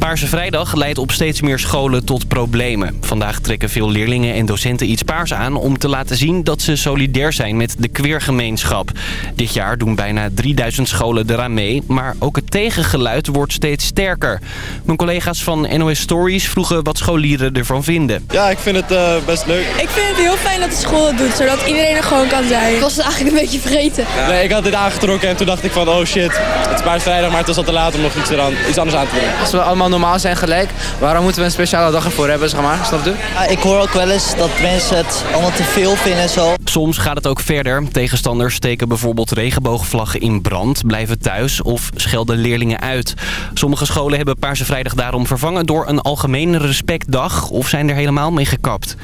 Paarse Vrijdag leidt op steeds meer scholen tot problemen. Vandaag trekken veel leerlingen en docenten iets paars aan... om te laten zien dat ze solidair zijn met de queergemeenschap. Dit jaar doen bijna 3000 scholen eraan mee... maar ook het tegengeluid wordt steeds sterker. Mijn collega's van NOS Stories vroegen wat scholieren ervan vinden. Ja, ik vind het uh, best leuk. Ik vind het heel fijn dat de school het doet, zodat iedereen er gewoon kan zijn. Ik was het eigenlijk een beetje vergeten. Ja. Nee, ik had dit aangetrokken en toen dacht ik van, oh shit, het is Paarse Vrijdag... maar het was al te laat om nog iets, eraan, iets anders aan te doen. Als we allemaal normaal zijn gelijk. Waarom moeten we een speciale dag ervoor hebben, zeg maar? Snap je? Ja, ik hoor ook wel eens dat mensen het allemaal te veel vinden en zo. Soms gaat het ook verder. Tegenstanders steken bijvoorbeeld regenboogvlaggen in brand, blijven thuis of schelden leerlingen uit. Sommige scholen hebben Paarse Vrijdag daarom vervangen door een algemene respectdag of zijn er helemaal mee gekapt.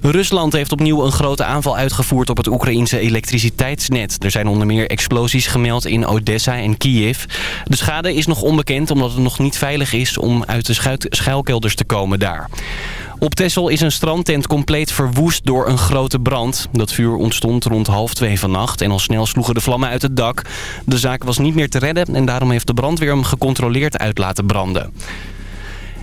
Rusland heeft opnieuw een grote aanval uitgevoerd op het Oekraïense elektriciteitsnet. Er zijn onder meer explosies gemeld in Odessa en Kiev. De schade is nog onbekend omdat het nog niet veilig is om uit de schuilkelders te komen daar. Op Texel is een strandtent compleet verwoest door een grote brand. Dat vuur ontstond rond half twee vannacht en al snel sloegen de vlammen uit het dak. De zaak was niet meer te redden en daarom heeft de brandweer hem gecontroleerd uit laten branden.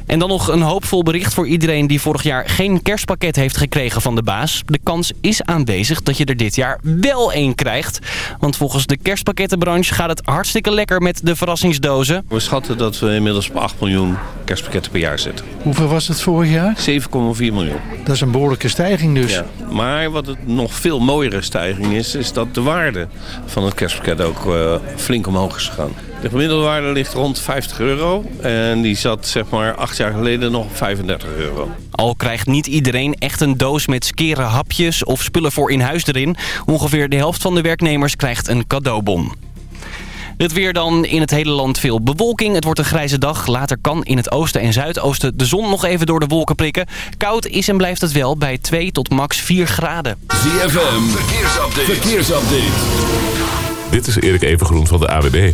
En dan nog een hoopvol bericht voor iedereen die vorig jaar geen kerstpakket heeft gekregen van de baas. De kans is aanwezig dat je er dit jaar wel één krijgt. Want volgens de kerstpakkettenbranche gaat het hartstikke lekker met de verrassingsdozen. We schatten dat we inmiddels op 8 miljoen kerstpakketten per jaar zitten. Hoeveel was het vorig jaar? 7,4 miljoen. Dat is een behoorlijke stijging dus. Ja. Maar wat het nog veel mooiere stijging is, is dat de waarde van het kerstpakket ook uh, flink omhoog is gegaan. De gemiddelde waarde ligt rond 50 euro. En die zat zeg maar acht jaar geleden nog op 35 euro. Al krijgt niet iedereen echt een doos met skere hapjes of spullen voor in huis erin. Ongeveer de helft van de werknemers krijgt een cadeaubon. Het weer dan in het hele land veel bewolking. Het wordt een grijze dag. Later kan in het oosten en zuidoosten de zon nog even door de wolken prikken. Koud is en blijft het wel bij 2 tot max 4 graden. ZFM, verkeersupdate. verkeersupdate. Dit is Erik Evengroen van de AWB.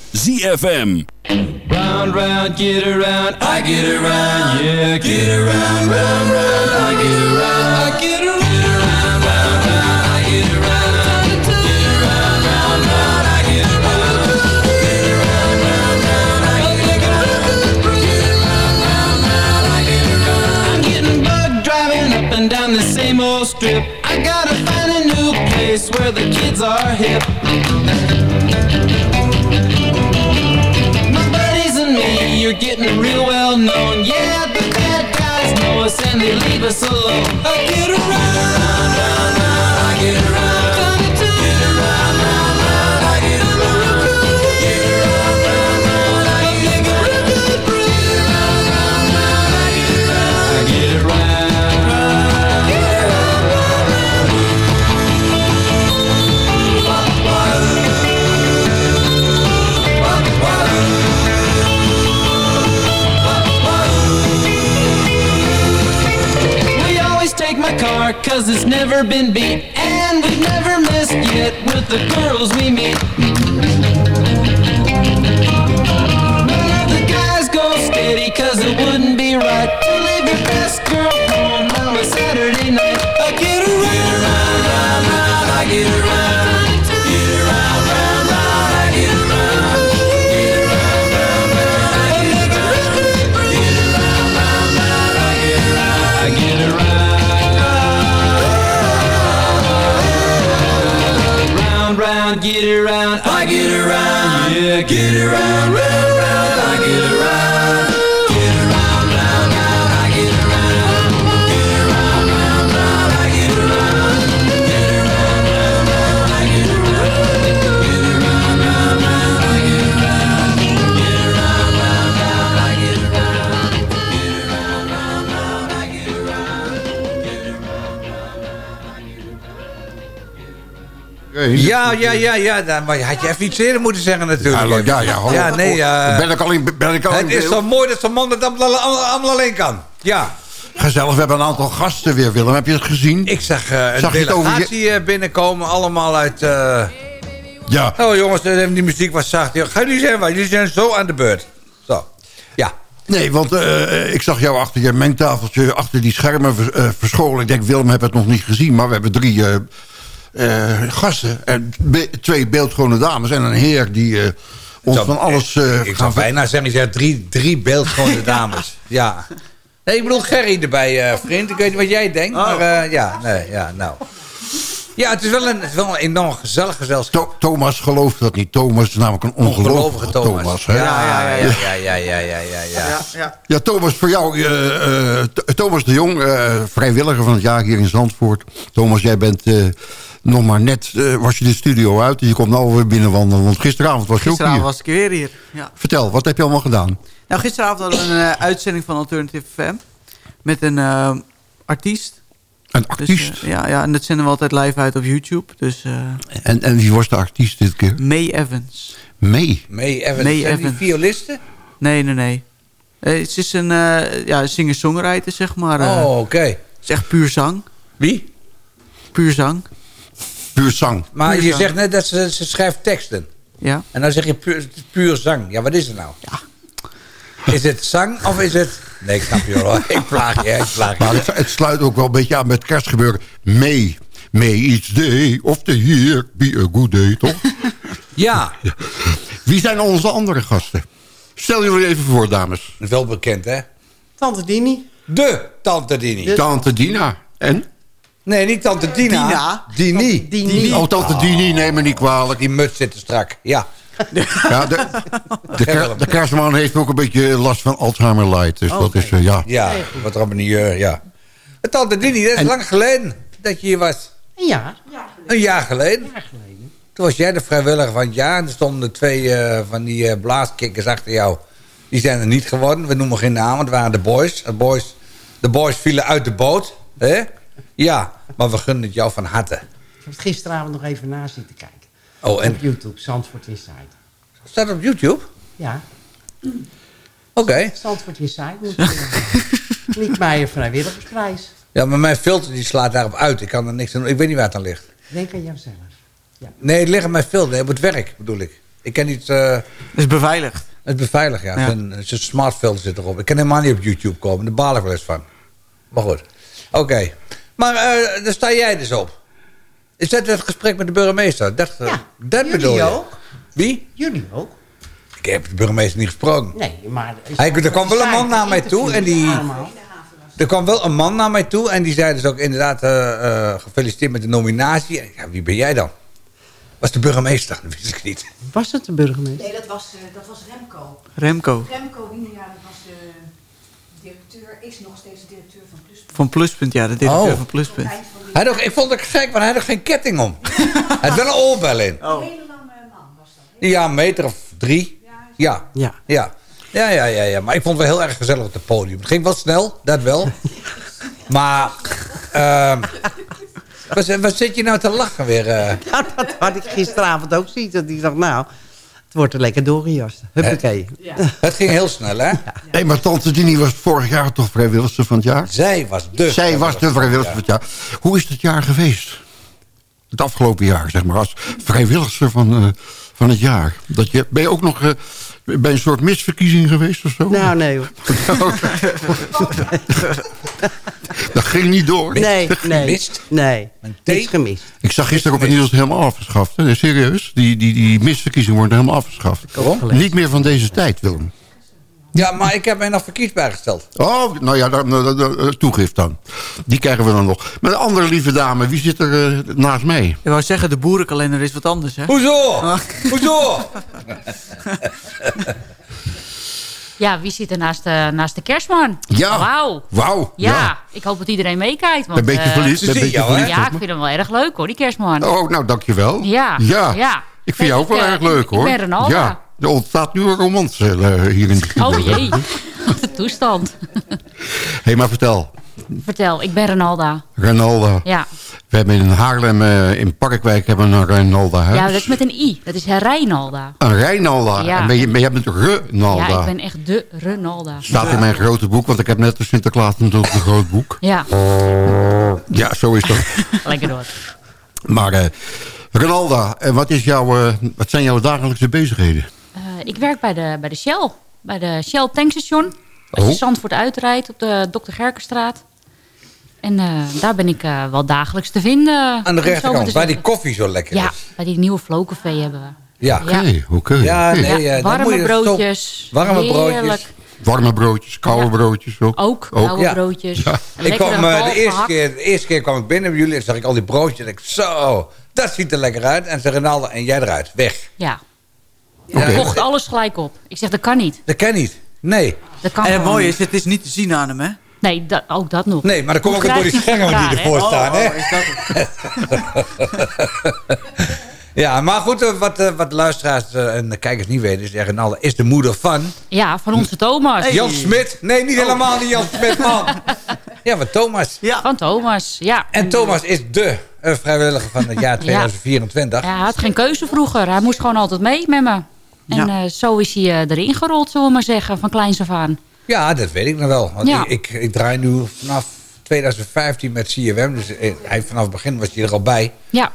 ZFM. Round, round, get around, I get around, yeah, get around, round, round, I get never been beat Ja, ja, ja, ja. Dan, maar had je even iets eerder moeten zeggen natuurlijk. Ja, ja, ja. Ja, nee, ja. Ben ik al in, ben ik al Het is zo mooi dat zo'n man het allemaal, alleen kan. Ja. Gezellig, we hebben een aantal gasten weer, Willem. Heb je het gezien? Ik zag eh, een Zag je het over je- delegatie eh, binnenkomen, allemaal uit... eh, Ja. Oh jongens, eh, die muziek was zacht. Ja, Ga jullie zijn waar? Jullie zijn zo aan de beurt. Zo. Ja. Nee, want eh, ik zag jou achter je mengtafeltje, achter die schermen vers- eh, verscholen. Ik denk, Willem heb het nog niet gezien, maar we hebben drie eh, eh, gasten. En be- twee beeldschone dames en een heer die eh, ons van alles... eh, ik zou ver- bijna zeggen, je zegt drie, drie beeldschone dames. Ja. Nee, ik bedoel Gerry erbij, eh, vriend. Ik weet niet wat jij denkt, Oh. maar eh, ja, nee, ja, nou. Ja, het is wel een, het is wel een enorm gezellig gezelschap. To- Thomas gelooft dat niet. Thomas is namelijk een ongelovige Thomas. hè? ja, ja, ja, ja, ja, ja, ja, ja, ja. Ja, Thomas, voor jou, eh, eh, Th- Thomas de Jong, eh, vrijwilliger van het jaar hier in Zandvoort. Thomas, jij bent eh, nog maar net, eh, was je de studio uit en je komt nou weer binnenwandelen. Want gisteravond was je ook Gisteravond hier. was ik weer hier. Ja. Vertel, wat heb je allemaal gedaan? Nou, gisteravond hadden we een eh, uitzending van Alternative FM. Met een eh, artiest. Een Dus, artiest? ja, ja, en dat zenden we altijd live uit op YouTube. Dus eh En, en wie was de artiest dit keer? May Evans. May? May Evans. May Zijn die violisten? Nee, nee, nee. Ze is een eh, ja, singer-songwriter, zeg maar. eh. Oh, oké. Het is echt puur zang. Wie? Puur zang. Puur zang. Maar Puur je zang. zegt net dat ze, ze schrijft teksten. Ja. En dan zeg je puur, zang. Ja, wat is het nou? Ja. Is het zang of is het... Nee, ik snap je wel. Ik plaag je, ik plaag je. Maar het, het sluit ook wel een beetje aan met kerstgebeuren. May. May each day of the year be a good day, toch? Ja. Wie zijn onze andere gasten? Stel jullie even voor, dames. Wel bekend, hè? Tante Dini. De Tante Dini. Tante Dina. En? Nee, niet Tante Dina. Dini. Dini. Oh, tante Dini, neem me niet kwalijk. Die muts zit er strak. Ja. Ja, de, de, de kerstman heeft ook een beetje last van Alzheimer light. Dus dat is, eh, ja. Ja, wat op een uh, ja. Tante Dini, dat is En- lang geleden dat je hier was. Een jaar. Een jaar geleden. Toen was jij de vrijwilliger van het jaar. En er stonden twee eh, van die eh, blaaskikkers achter jou. Die zijn er niet geworden. We noemen geen naam, want het waren de boys. De boys, de boys vielen uit de boot. hè? Ja, maar we gunnen het jou van harte. Ik heb het gisteravond nog even na zitten kijken. Oh, en Op YouTube, Zandvoort Inside. staat op YouTube? Ja, Oké. Zandvoort Inside. moet je- Niet Meijer vrijwilligersprijs. Ja, maar mijn filter die slaat daarop uit. Ik kan er niks aan doen. Ik weet niet waar het aan ligt. Denk aan jouzelf. Nee, het ligt aan mijn filter. Nee, op het werk bedoel ik. Ik kan niet... eh, Het is beveiligd. Het is beveiligd, ja. Ja. Zijn, zijn smartfilter zit erop. Ik kan helemaal niet op YouTube komen. Daar baal ik wel eens van. Maar goed. Oké. Maar eh daar sta jij dus op. Is dat het gesprek met de burgemeester? Dat, eh, dat jullie bedoel je? ook. Wie? Jullie ook. Ik heb de burgemeester niet gesproken. Nee, maar... Hij, er kwam wel een man naar mij toe en die... Er kwam wel een man naar mij toe en die zei dus ook inderdaad eh, gefeliciteerd met de nominatie. En ik, Ja, wie ben jij dan? Was de burgemeester? Dat wist ik niet. Was het de burgemeester? Nee, dat was, dat was Remco. Remco. Remco Wienerja, dat was de directeur, is nog steeds directeur van Pluspunt. Van Pluspunt, ja. De directeur Oh. van Pluspunt. Hij had ook, ik vond het gek, want hij had ook geen ketting om. hij had wel een oorbel in. Oh. Ja, een meter of drie. Ja. Ja. Ja. Ja, ja, ja, ja. Maar ik vond het wel heel erg gezellig op het podium. Het ging wel snel, dat wel. maar... ehm wat, wat zit je nou te lachen weer? eh? Ja, dat had ik gisteravond ook zien. Dat ik dacht, nou, het wordt er lekker doorgejast. Huppakee. Het ging heel snel, hè? Nee, maar tante Dini was vorig jaar toch vrijwilligster van het jaar? Zij was de Zij was de vrijwilligster van het jaar. Hoe is het jaar geweest? Het afgelopen jaar, zeg maar, als vrijwilligster van, eh, van het jaar. Dat je, ben je ook nog eh, bij een soort misverkiezing geweest of zo? Nou, nee hoor. dat ging niet door. Nee, nee. Gemist? Nee, niks gemist. Ik zag gisteren op het nieuws helemaal afgeschaft. Hè? Serieus, die, die, die misverkiezing wordt helemaal afgeschaft. Waarom? Niet meer van deze tijd, Willem. Ja, maar ik heb mij nog verkiesbaar gesteld. Oh, nou ja, dan, dan- dan- dan- toegift dan. Die krijgen we dan nog. Maar een andere lieve dame, wie zit er eh, naast mij? Ik wou zeggen, de boerenkalender is wat anders, hè? Hoezo? Hoezo? Ja, wie zit er naast de, naast de kerstman? Ja. Wauw. Wauw. Ja, ik hoop dat iedereen meekijkt. Want, Een beetje eh, verliefd, een beetje verliefd Ja, ik vind hem wel erg leuk hoor, die kerstman. Oh, nou dankjewel. Ja, ja. ja. Ik vind jou ook Ik, wel eh, erg leuk ik hoor. ben Renalda. Ja, er ontstaat nu een romans eh, hier in de studio. Oh jee, wat een toestand. Hé, maar vertel. Vertel, ik ben Renalda. Renalda. Ja. We hebben in Haarlem, eh, in Parkwijk, hebben we een Renalda huis. ja, dat is met een i. Dat is Reinalda. Een Reinalda. Ja. En ben je, maar jij bent Renalda. Ja, ik ben echt de Renalda. Staat in mijn grote boek, want ik heb net de Sinterklaas natuurlijk een groot boek. Ja, Ja, zo is dat. lekker door. Maar uh, Renalda, en wat, is jouw, uh, wat zijn jouw dagelijkse bezigheden? Uh, ik werk bij de, bij de Shell. Bij de Shell tankstation. Als je Oh. Zandvoort uitrijdt op de Dr. Gerkenstraat. En uh, daar ben ik uh, wel dagelijks te vinden. Aan de rechterkant, waar die koffie zo lekker ja, is. bij die nieuwe Flow Café hebben we. Ja, oké. Okay, oké. Ja, nee, ja, dan warme je broodjes. Warme broodjes. Warme broodjes, koude broodjes ook. Ook, koude Ja. broodjes. Ja. Ik kwam, uh, de, eerste keer, de eerste keer kwam ik binnen bij jullie en zag ik al die broodjes. En ik zo, dat ziet er lekker uit. En ze Renaldo, en jij eruit, weg. Ja. Ja. Ik kocht alles gelijk op. Ik zeg, dat kan niet. Dat kan niet, nee. Dat kan en het mooie niet. is, het is niet te zien aan hem, hè? Nee, dat, ook dat nog. Nee, maar dan kom Hoe ik ook door die schermen die voor ervoor elkaar, staan, Oh, hè? dat Ja, maar goed, eh, wat, eh, wat de luisteraars eh, en de kijkers niet weten... is Renaldo is de moeder van... Ja, van onze Thomas. Jan Smit. Nee, niet helemaal niet Jan Smit, man. Ja, van Thomas. Van Thomas, ja. En Thomas is de vrijwilliger van het jaar 2024. Ja, hij had geen keuze vroeger. Hij moest gewoon altijd mee met me. En eh, zo is hij eh, erin gerold, zullen we maar zeggen, van kleins af aan. Ja, dat weet ik nog wel. Want Ja. ik, ik, ik draai nu vanaf 2015 met CFM. Dus eh, hij, vanaf het begin was hij er al bij. Ja,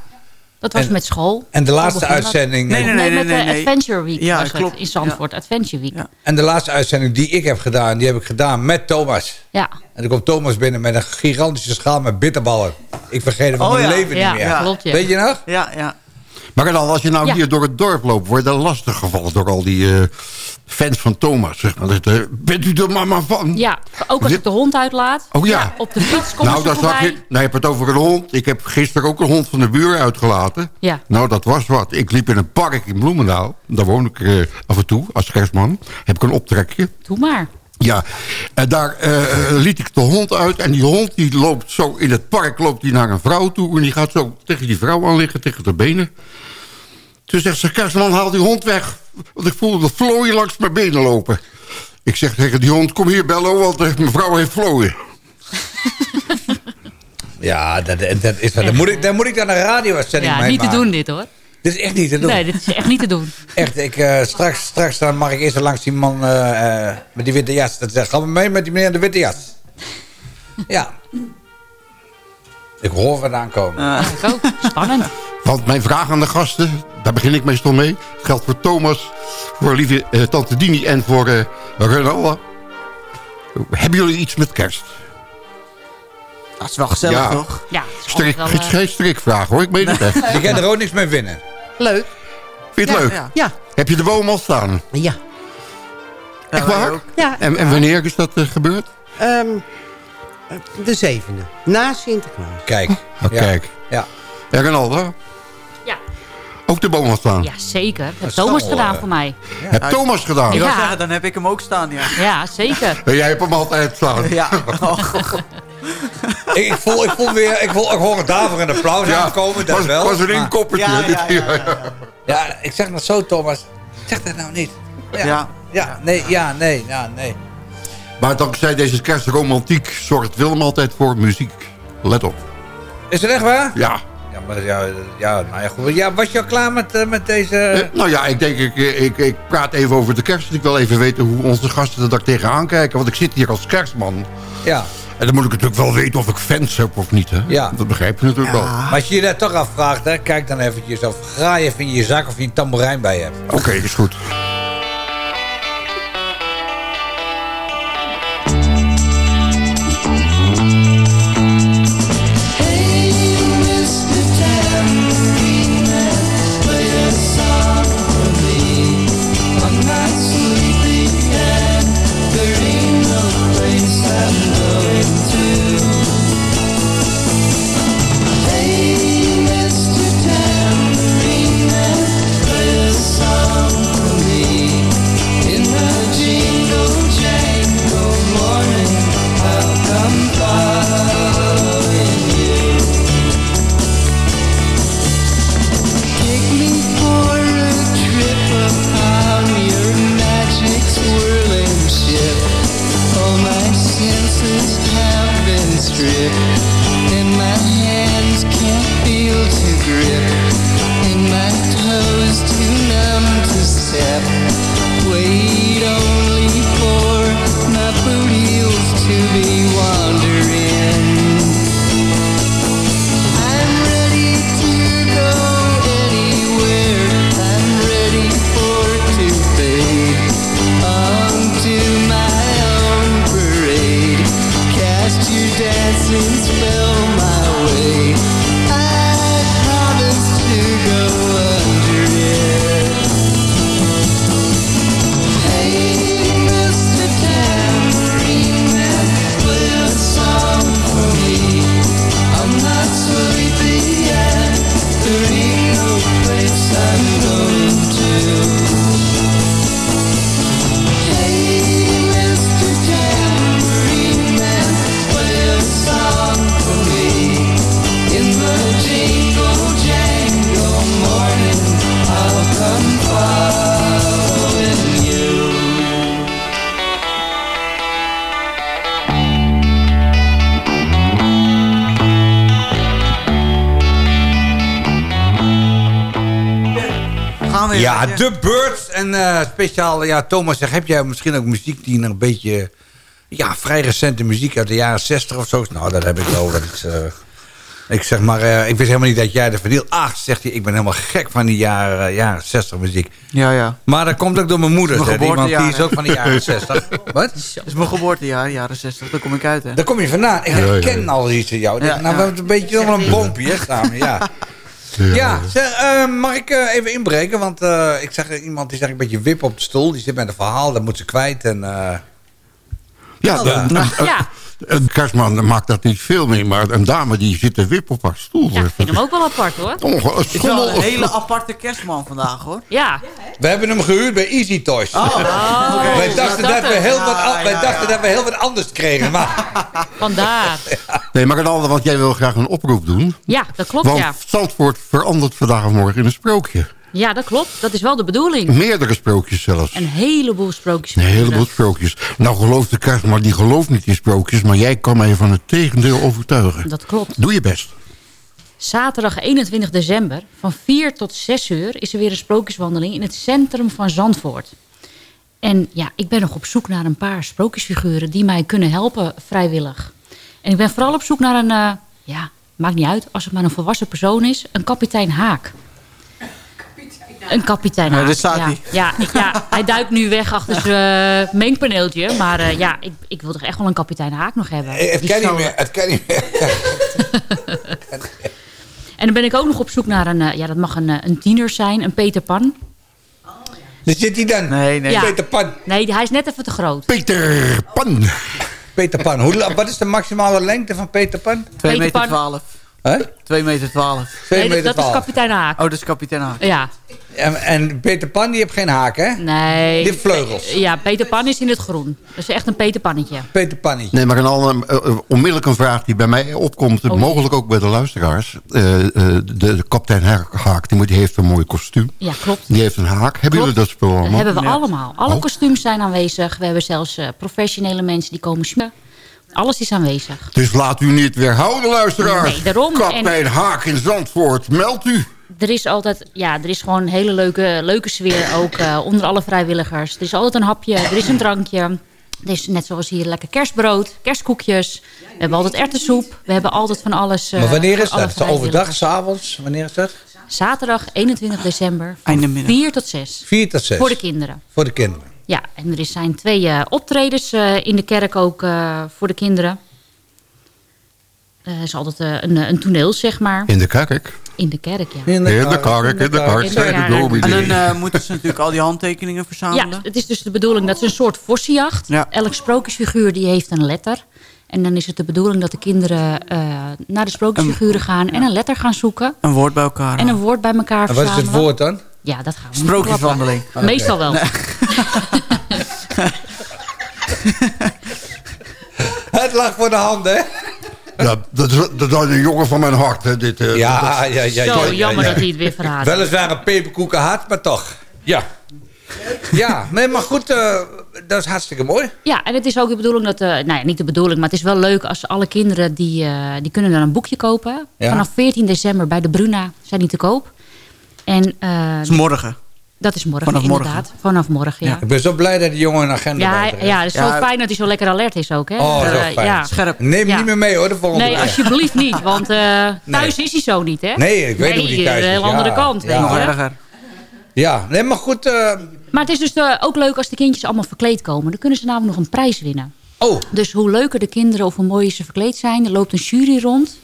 dat was En- met school. en de laatste uitzending- Nee, nee, nee, met de. Adventure Week Ja, was klopt. het in Zandvoort. Adventure Week. Ja. En de laatste uitzending die ik heb gedaan, die heb ik gedaan met Thomas. Ja, En dan komt Thomas binnen met een gigantische schaal met bitterballen. Ik vergeet het van Oh, mijn ja. leven Ja, niet meer. ja. klopt, ja. Weet je nog? Ja, ja. Maar dan, als je nou Ja. hier door het dorp loopt... word je dan lastig gevallen door al die eh, fans van Thomas. Zeg maar. Dat, eh, bent u er mama van? ja, ook als ik de hond uitlaat. Oh ja. Op de fiets komen nou, dan zag je, nou, je hebt het over een hond. Ik heb gisteren ook een hond van de buur uitgelaten. Ja. Nou, dat was wat. Ik liep in een park in Bloemendaal. Daar woon ik eh, af en toe als kerstman. Heb ik een optrekje. Doe maar. Ja, en daar liet ik de hond uit. En die hond die loopt zo in het park loopt die naar een vrouw toe. En die gaat zo tegen die vrouw aan liggen, tegen de benen. Toen zegt ze, kerstman, haal die hond weg. Want ik voelde de vlooien langs mijn benen lopen. Ik zeg tegen die hond, kom hier Bello, want eh, mevrouw heeft vlooien. Ja, dat, dat is wat. Dan moet ik, dan moet ik dan een radio-uitzending Ja, mee niet te doen dit hoor. Dit is echt niet te doen. Nee, dit is echt niet te doen. Echt, ik, eh, straks, straks dan mag ik eerst langs die man eh, eh, met die witte jas. Dat zegt, ga maar mee met die meneer in de witte jas. Ja. Ik hoor wat aankomen. Ja, ik ook. Spannend. Want mijn vraag aan de gasten, daar begin ik meestal mee. Geldt voor Thomas, voor lieve eh, tante Dini en voor eh Renalda. Hebben jullie iets met kerst? Dat is wel gezellig, Ja. toch? Ja, het is Strik, wel, eh, geen strikvraag hoor, ik meen het echt. Je kan er ook niks mee winnen. Leuk. Vind je het Ja, leuk? ja. Ja. Heb je de boom al staan? Ja. Echt waar? ook. ja. En, en wanneer is dat gebeurd? Ehm, de zevende. Na Sinterklaas. Kijk. Oh, Ja. Kijk. Ja. En Renalda? Ja. Ook de boom al staan? Ja, zeker. Dat Dat is Thomas gedaan eh, voor mij. Heb Thomas gedaan? Ja. zeggen, dan heb ik hem ook staan, ja. Ja, zeker. En jij hebt hem altijd staan. Ja. Oh. Ik, ik, voel, ik voel weer, ik, voel, ik hoor een daver en applaus aankomen, dat was, wel. was een maar- inkoppertje. Ja, ja, ja, ja. Ja, ik zeg nog zo, Thomas. Zeg dat nou niet. Ja. Ja. Ja, nee, ja, nee, ja, nee. Maar dankzij deze kerstromantiek zorgt Willem altijd voor muziek. Let op. Is het echt waar? Ja. Ja, maar ja, ja, nou ja, goed. Ja, was je al klaar met, eh, met deze... Eh, nou ja, ik denk, ik, ik, ik praat even over de kerst. Ik wil even weten hoe onze gasten er daar tegenaan kijken. Want ik zit hier als kerstman. Ja. En dan moet ik natuurlijk wel weten of ik fans heb of niet. Hè? Ja. Dat begrijp je natuurlijk wel. Maar als je je dat toch afvraagt, hè, kijk dan eventjes of graai even in je zak of je een tamboerijn bij hebt. Oké, is goed. Ja, de Birds. En eh, speciaal, ja, Thomas, zeg, heb jij misschien ook muziek die nog een beetje... Ja, vrij recente muziek uit de jaren 60 of zo? Nou, dat heb ik wel. Dat is, eh, ik zeg maar, eh, ik wist helemaal niet dat jij er verdeelt. Ah, zegt hij, ik ben helemaal gek van die jaren, jaren 60 muziek. Ja, ja. Maar dat komt ook door mijn moeder, Mijn zeg, die, want die geboortejaar, is ook van de jaren 60. Wat? Dat is mijn geboortejaar, jaren 60. Daar kom ik uit, hè. Daar kom je vandaan. Ik Ja, ja, herken ja. al iets in jou. Ja, nou, we hebben een beetje wel een boompje hè, samen, ja. Ja, zeg, eh, mag ik eh, even inbreken? Want eh, ik zag iemand die zegt een beetje wip op de stoel. Die zit met een verhaal, dat moet ze kwijt. En, eh, Ja, Nou, Ja. Een kerstman maakt dat niet veel mee, maar een dame die zit te wip op haar stoel. Ja, ik vind hem ook wel apart hoor. Onge- Het is wel een hele aparte kerstman vandaag, hoor. Ja. we hebben hem gehuurd bij Easy Toys. Oh, wij dachten, dat, we heel wat, Ja, an- wij ja, dachten ja. dat we heel wat anders kregen. Maar Vandaar. Nee, maar ander, want jij wil graag een oproep doen. Ja, dat klopt Want ja. Zandvoort verandert vandaag of morgen in een sprookje. Ja, dat klopt. Dat is wel de bedoeling. Meerdere sprookjes zelfs. Een heleboel sprookjes. Een heleboel sprookjes. Nou gelooft de kerstman, die gelooft niet in sprookjes... maar jij kan mij van het tegendeel overtuigen. Dat klopt. Doe je best. Zaterdag 21 december van 4 tot 6 uur is er weer een sprookjeswandeling in het centrum van Zandvoort. En ja, ik ben nog op zoek naar een paar sprookjesfiguren die mij kunnen helpen vrijwillig. En ik ben vooral op zoek naar een, eh, ja, maakt niet uit als het maar een volwassen persoon is, een kapitein Haak. Een kapitein Ja, daar staat ja. hij. Ja, ik- ja, hij duikt nu weg achter zijn eh, mengpaneeltje. Maar eh, ja, ik, ik wil toch echt wel een kapitein Haak nog hebben. het Die kan niet meer. Het kan niet meer. En dan ben ik ook nog op zoek naar een, eh, ja, dat mag een, eh, een tiener zijn, een Peter Pan. Daar zit hij dan. Nee, nee. Ja. Peter Pan. Nee, hij is net even te groot. Peter Pan. Peter Pan. Hoe, wat is de maximale lengte van Peter Pan? 2 Peter meter Pan. 12. Hè? 2 meter 12. 2 Nee, meter dat is 12. kapitein Haak. Oh, dat is kapitein Haak. Ja, En, en Peter Pan die heeft geen haak, hè? nee. Die heeft vleugels. Ja, Peter Pan is in het groen. Dat is echt een Peter Pannetje. Peter Pan niet. Nee, maar een ander, eh, eh, onmiddellijk een vraag die bij mij opkomt... Oh. mogelijk ook bij de luisteraars. Eh, eh, de, de kapitein Haak, die, moet- die heeft een mooi kostuum. Ja, klopt. Die heeft een haak. Hebben jullie dat spul Dat allemaal? hebben we allemaal. Alle Oh. kostuums zijn aanwezig. We hebben zelfs eh, professionele mensen die komen smeren. Alles is aanwezig. Dus laat u niet weerhouden, luisteraars. Nee, daarom. Kapitein Haak in Zandvoort, meld u. Er is altijd, ja, er is gewoon een hele leuke, leuke sfeer ook eh, onder alle vrijwilligers. Er is altijd een hapje, er is een drankje. Er is net zoals hier lekker kerstbrood, kerstkoekjes. We hebben altijd erwtensoep. We hebben altijd van alles. eh, Maar wanneer is dat? Overdag, s'avonds? Wanneer is dat? Zaterdag 21 december van middag. 4 tot 6. 4 tot 6. Voor de kinderen. Voor de kinderen. Ja, en er zijn twee eh, optredens eh, in de kerk ook eh, voor de kinderen. Er is altijd eh, een, een toneel, zeg maar. In de kerk. In de kerk, ja. In de kerk, in de kerk, In de zei de kerk. En dan eh, moeten ze natuurlijk al die handtekeningen verzamelen. Ja, het is dus de bedoeling dat ze een soort vossenjacht. Ja. Elk sprookjesfiguur die heeft een letter. En dan is het de bedoeling dat de kinderen eh, naar de sprookjesfiguren gaan... en een letter gaan zoeken. Een woord bij elkaar. En een woord bij elkaar En wat is verzamelen. het woord dan? Ja, dat gaan we Sprookjeswandeling. Meestal wel. Het lag voor de hand, hè? Ja, dat, is, dat is een jongen van mijn hart. Hè, dit, eh, Ja, dat- ja, ja. Zo ja, ja, jammer ja. dat hij het weer verraadt. Weliswaar een peperkoeken hard, maar toch. Ja. Ja, nee, maar goed. eh, dat is hartstikke mooi. Ja, en het is ook de bedoeling dat... eh nou ja, niet de bedoeling, maar het is wel leuk als alle kinderen... die, eh, die kunnen dan een boekje kopen. Ja. Vanaf 14 december bij de Bruna zijn die te koop. En, eh, Dat is morgen. Dat is morgen, Vanaf morgen. inderdaad. Vanaf morgen, ja. Ik ben zo blij dat die jongen een agenda Ja, heeft. ja, het is zo fijn dat hij zo lekker alert is ook. Hè? Oh, zo Eh, fijn. ja. Scherp. Neem hem Ja. niet meer mee hoor, de volgende Nee, keer. alsjeblieft niet. Want eh, thuis Nee. is hij zo niet, hè? Nee, ik weet hoe die thuis de is, hele ja. andere kant, Ja. weet Nog erger. Ja, nee, maar goed. eh, Maar het is dus eh, ook leuk als de kindjes allemaal verkleed komen. Dan kunnen ze namelijk nog een prijs winnen. Oh. Dus hoe leuker de kinderen of hoe mooier ze verkleed zijn... er loopt een jury rond.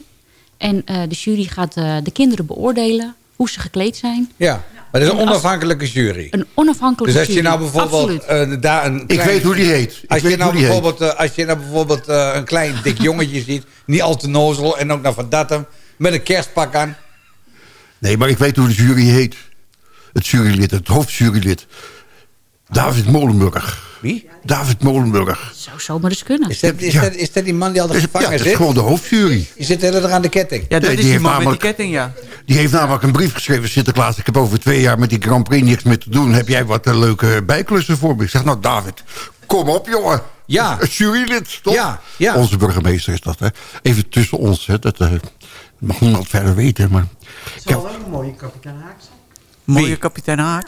En eh, de jury gaat eh, de kinderen beoordelen hoe ze gekleed zijn. ja, maar dat is een onafhankelijke jury. Een onafhankelijke Dus als je jury. nou bijvoorbeeld eh, daar een klein- weet hoe die heet. Ik Als je weet nou hoe die heet. bijvoorbeeld, eh, als je nou bijvoorbeeld eh, een klein dik jongetje ziet, niet al te nozel en ook nog van datum, met een kerstpak aan. Nee, maar ik weet hoe de jury heet. Het jurylid, het hoofdjurylid. David Molenburg. Wie? David Molenburg. Zou zomaar eens kunnen. Is dat, is, dat, is dat die man die altijd Ja, gevangen dat is zit? gewoon de hoofdjury. Die zit de hele dag aan de ketting. Ja, dat Nee, is die man met die namelijk- ketting, ja. Die heeft namelijk een brief geschreven, Sinterklaas. Ik heb over twee jaar met die Grand Prix niks meer te doen. Heb jij wat eh, leuke bijklussen voor me? Ik zeg, nou David, kom op jongen. Ja. Jurylid, toch? Ja, ja. Onze burgemeester is dat, hè. Even tussen ons, hè. Dat eh, mag niemand verder weten, maar... Het zal wel een mooie kapitein Haak zijn. Mooie kapitein Haak.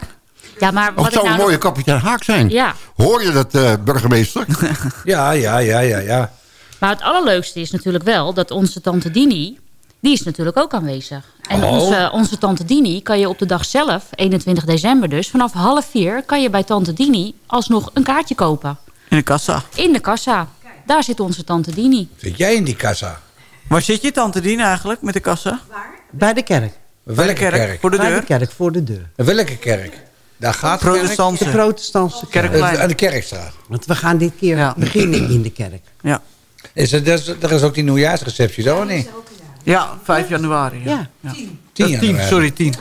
Ja, maar Of wat het zou een nou mooie nog- kapitein Haak zijn. Ja. Hoor je dat, eh, burgemeester? Ja, ja, ja, ja, ja. Maar het allerleukste is natuurlijk wel dat onze tante Dini... die is natuurlijk ook aanwezig. En Oh. onze, onze tante Dini kan je op de dag zelf, 21 december dus... vanaf half vier kan je bij tante Dini alsnog een kaartje kopen. In de kassa. In de kassa. Daar zit onze tante Dini. Zit jij in die kassa? Waar zit je, tante Dien, eigenlijk, met de kassa? Bij de kerk. Welke kerk? kerk? Voor de Bij deur? de kerk, voor de deur. Welke kerk? Daar gaat de? Protestantse. De protestantse kerk. Kerkplein. Aan de kerkstraat. Want we gaan dit keer Ja. beginnen in de kerk. Ja. Is er, er, is, er is ook die nieuwjaarsreceptie, zo of niet? Ja, 5 januari. Ja. Ja. Ja. 10 10, januari. sorry, 10.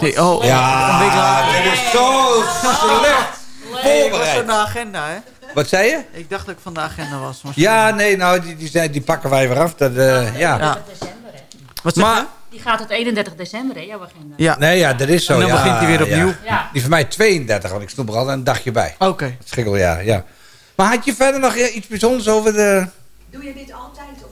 Die- Oh, Ja, een week later. dit is zo slecht Nee, ik was voorbereid. van de agenda, hè? Wat zei je? Ik dacht dat ik van de agenda was. Ja, nee, nou, die, die, zijn- die pakken wij weer af. Dat, eh, ja. Ja. Wat zeg Maar, je? Die gaat tot 31 december, hè, jouw agenda. Ja. nee, ja, dat is zo. En dan ja, begint hij weer opnieuw. ja. Ja. Die van mij 32, want ik snoep er al een dagje bij. Oké. Het Schikkeljaar, ja. Maar had je verder nog eh, iets bijzonders over de... Doe je dit altijd? Of,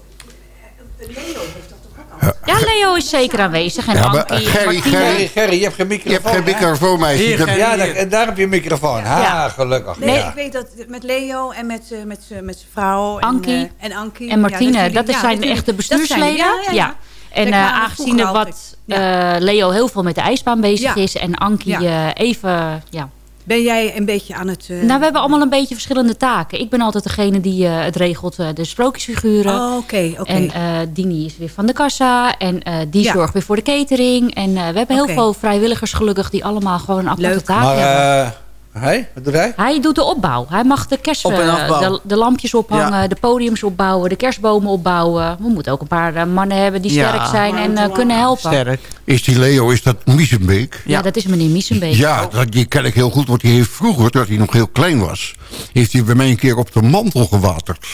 eh, Leo heeft dat toch ook al? Ja, Leo is zeker aanwezig. En Ja, maar, Ankie, Gerry, Martine. Gerry, Gerry, je hebt geen Je microfoon. hebt geen microfoon, meisje. Hier. Ja, daar, daar heb je een microfoon. Ha, Ja. gelukkig. Nee, ja. ik weet dat met Leo en met, eh, met, met zijn vrouw. Ankie. En, eh, en Ankie. En Martine, Ja, dat, jullie- zijn ja, de echte dat zijn bestuursleden. ja, ja. En eh, aangezien er wat eh, Leo heel veel met de ijsbaan bezig Ja. is... en Ankie Ja. eh, even... Ja. Ben jij een beetje aan het... eh, Nou, we hebben allemaal een beetje verschillende taken. Ik ben altijd degene die eh, het regelt, eh, de sprookjesfiguren. Oh, oké, oké. En eh, Dini is weer van de kassa. En eh, die Ja. zorgt weer voor de catering. En eh, we hebben heel veel vrijwilligers gelukkig... die allemaal gewoon een aparte Leuk. taak Maar, hebben. Hij? Wat doet hij? Hij doet de opbouw. Hij mag de, kerst, Op- en eh, afbouw. de, de lampjes ophangen, Ja. de podiums opbouwen, de kerstbomen opbouwen. We moeten ook een paar eh, mannen hebben die Ja. sterk zijn en eh, kunnen helpen. Sterk. Is die Leo, is dat Miesenbeek? Ja, dat is meneer Miesenbeek. Ja, dat, die ken ik heel goed, want die heeft vroeger, toen hij nog heel klein was... heeft hij bij mij een keer op de mantel gewaterd.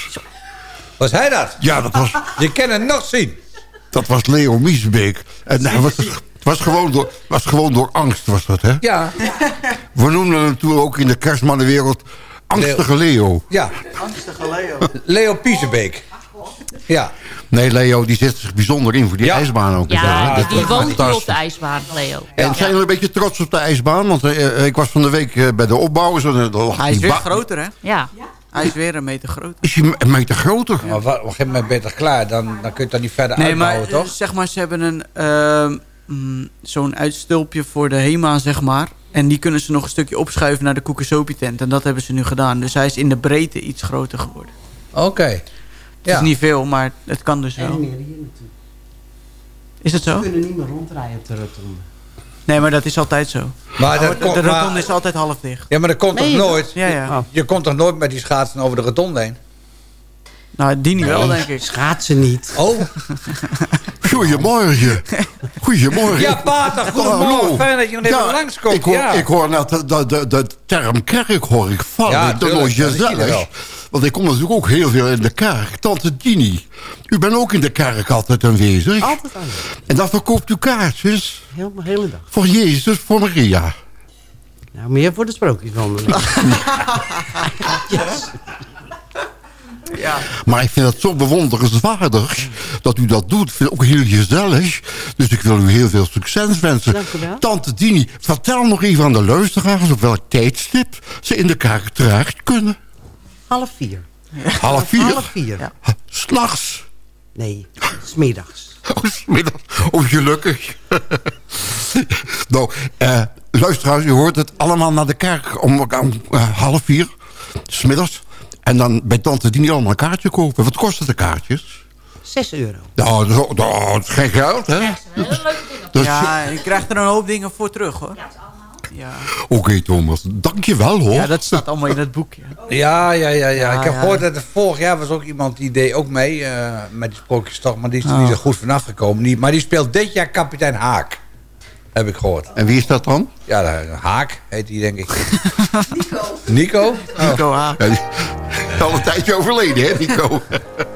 Was hij dat? Ja, dat was, Je kan het nog zien. dat was Leo Miesenbeek. En hij was, het was, gewoon door, was gewoon door angst, was dat, hè? Ja, We noemden hem toen ook in de kerstmannenwereld Angstige Leo. ja. Angstige Leo. Leo Piesebeek. Ja. Nee, Leo die zet zich bijzonder in voor die Ja. ijsbaan ook. Ja, die, Dat woont hier op de ijsbaan, Leo. En zijn jullie een beetje trots op de ijsbaan? Want eh, eh, ik was van de week eh, bij de opbouw. Zo, Hij is weer groter, hè? Ja. Hij is weer een meter groter. Is hij een meter groter? Maar wat- op een gegeven moment ben je toch klaar? Dan, dan kun je het dan niet verder Nee, maar uitbouwen, eh, toch? zeg maar, ze hebben een ehm, mm, zo'n uitstulpje voor de HEMA, zeg maar. En die kunnen ze nog een stukje opschuiven naar de Koekesopie-tent. En dat hebben ze nu gedaan. Dus hij is in de breedte iets groter geworden. Oké. Het Ja. is niet veel, maar het kan dus En wel. meer hier naartoe. Is het We zo? kunnen niet meer rondrijden op de rotonde. Nee, maar dat is altijd zo. Maar dat de komt- de maar- is altijd half dicht. Ja, maar dat komt Nee, toch dat- nooit? Ja, ja. Je komt toch nooit met die schaatsen over de rotonde heen? Nou, die niet wel, denk ik. Schaatsen niet. Oh. Goedemorgen. Goedemorgen. Ja, pater, goedemorgen. Hallo. Fijn dat je nog even Ja, langskomt. Ik hoor, ja. ik hoor net de, de, de, de term kerk hoor ik vallen. Ja, dat tuurlijk, is dat is hier wel. gezellig. Want ik kom natuurlijk ook heel veel in de kerk. Tante Dini, u bent ook in de kerk altijd aanwezig. Altijd aan. En dan verkoopt u kaartjes Helemaal de hele dag. voor Jezus, voor Maria. Nou, meer voor de sprookjeswandeling. yes. Ja. Maar ik vind het zo bewonderenswaardig dat u dat doet. Ik vind het ook heel gezellig. Dus ik wil u heel veel succes wensen. Dank u wel. Tante Dini, vertel nog even aan de luisteraars... op welk tijdstip ze in de kerk terecht kunnen. Half vier. Half vier? Half vier. S'nachts. Nee, smiddags. Oh, smiddags. Oh, gelukkig. nou, eh, luisteraars, u hoort het allemaal naar de kerk om, om eh, half vier. Smiddags. En dan bij tante Dini allemaal een kaartje kopen. Wat kosten de kaartjes? Zes euro. Nou, dat is, dat is geen geld, hè? Dat is- Ja, je krijgt er een hoop dingen voor terug, hoor. Ja, Oké, Thomas. Dankjewel, hoor. ja dat staat allemaal in het boekje. Ja, ja, ja, ja. ik heb ja. gehoord dat er vorig jaar was ook iemand die deed ook mee eh, met die sprookjesdag. Maar die is er Oh. niet zo goed vanaf gekomen. Die, maar die speelt dit jaar kapitein Haak. Heb ik gehoord. En wie is dat dan? Ja, de- Haak heet die denk ik. Nico. Nico? Oh. Nico Haak. Ja, is al een tijdje overleden, hè, Nico?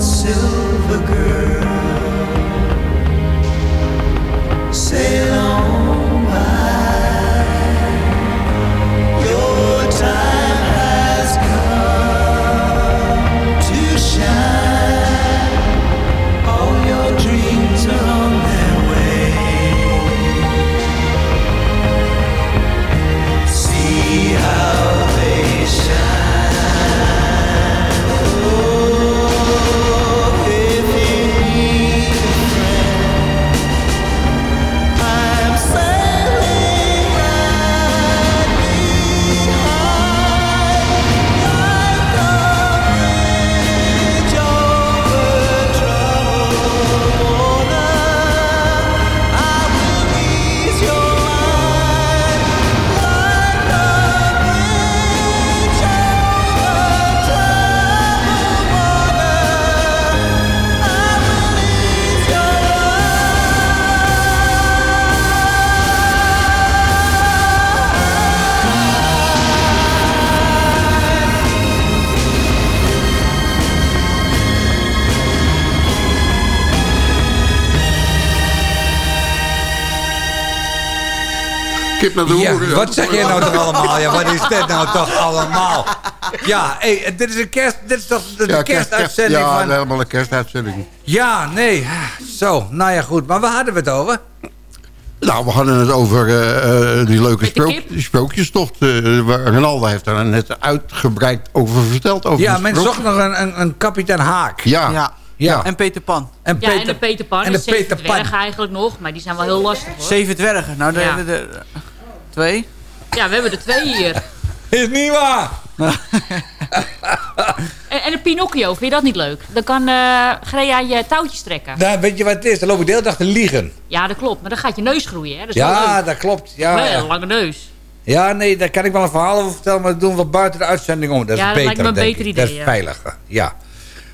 silver girl. De Ja, hoeren. wat zeg jij nou toch allemaal? Ja, wat is dit nou toch allemaal? Ja, hey, dit is een kerst, dit is toch de, Ja, kerst- kerstuitzending kerst- ja, van... helemaal een kerstuitzending. Ja, nee. Zo, nou ja, goed. Maar waar hadden we het over? Nou, we hadden het over eh, eh, die leuke sprook, sprookjestocht. eh, waar Renaldo heeft daar net uitgebreid over verteld. Over Ja, sprook- zochten nog een, een, een kapitein Haak. Ja. Ja. Ja. En Peter Pan. En Ja, en de Peter Pan en de Peter Pan. eigenlijk nog. Maar die zijn wel heel lastig hoor. Zeven dwergen. Nou, de, Ja. de- de- twee. Ja, we hebben er twee hier. Is niet waar. En, en een Pinocchio, vind je dat niet leuk? Dan kan eh Grea je touwtjes trekken. Nou, weet je wat het is? Dan loop ik de hele dag te liegen. Ja, dat klopt. Maar dan gaat je neus groeien. Hè? Dat is wel Ja, dat klopt. Ja, een lange neus. ja, nee, daar kan ik wel een verhaal over vertellen. Maar dat doen we buiten de uitzending om. Dat is Ja, dat beter, lijkt me een denk beter ik. idee, Dat is veiliger. Ja.